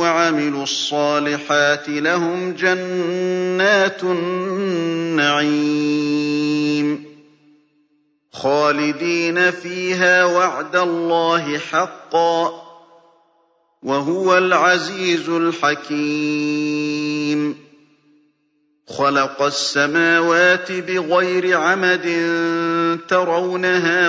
وَعَمِلُوا الصَّالِحَاتِ لَهُمْ جَنَّاتُ النَّعِيمِ. خَالِدِينَ فِيهَا ۖ وَعْدَ اللَّهِ حَقًّا ۚ وَهُوَ الْعَزِيزُ الْحَكِيمُ. خَلَقَ السَّمَاوَاتِ بِغَيْرِ عَمَدٍ تَرَوْنَهَا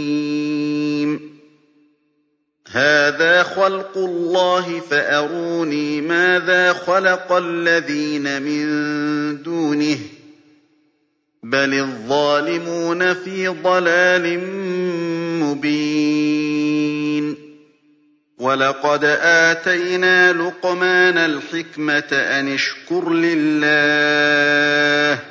هَٰذَا خَلْقُ اللَّهِ فَأَرُونِي مَاذَا خَلَقَ الَّذِينَ مِن دُونِهِ ۚ بَلِ الظَّالِمُونَ فِي ضَلَالٍ مُّبِينٍ وَلَقَدْ آتَيْنَا لُقْمَانَ الْحِكْمَةَ أَنِ اشْكُرْ لِلَّهِ ۚ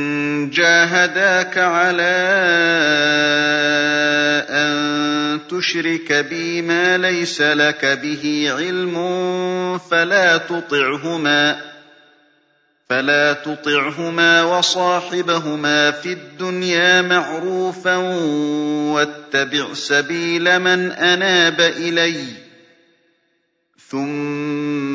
جَاهَدَاكَ عَلَىٰ أَن تُشْرِكَ بِي مَا لَيْسَ لَكَ بِهِ عِلْمٌ فَلَا تُطِعْهُمَا وَصَاحِبْهُمَا فِي الدُّنْيَا مَعْرُوفًا وَاتَّبِعْ سَبِيلَ مَنْ أَنَابَ إِلَيَّ ۚ ثُمَّ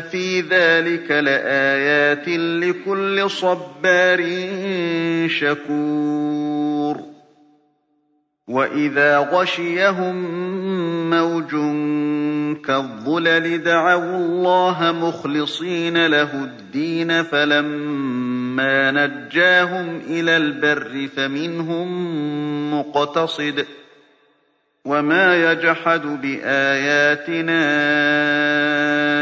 فِي ذَٰلِكَ لَآيَاتٍ لِّكُلِّ صَبَّارٍ شَكُورٍ وَإِذَا غَشِيَهُم مَّوْجٌ كَالظُّلَلِ دَعَوُا اللَّهَ مُخْلِصِينَ لَهُ الدِّينَ فَلَمَّا نَجَّاهُمْ إِلَى الْبَرِّ فَمِنْهُم مُّقْتَصِدٌ ۚ وَمَا يَجْحَدُ بِآيَاتِنَا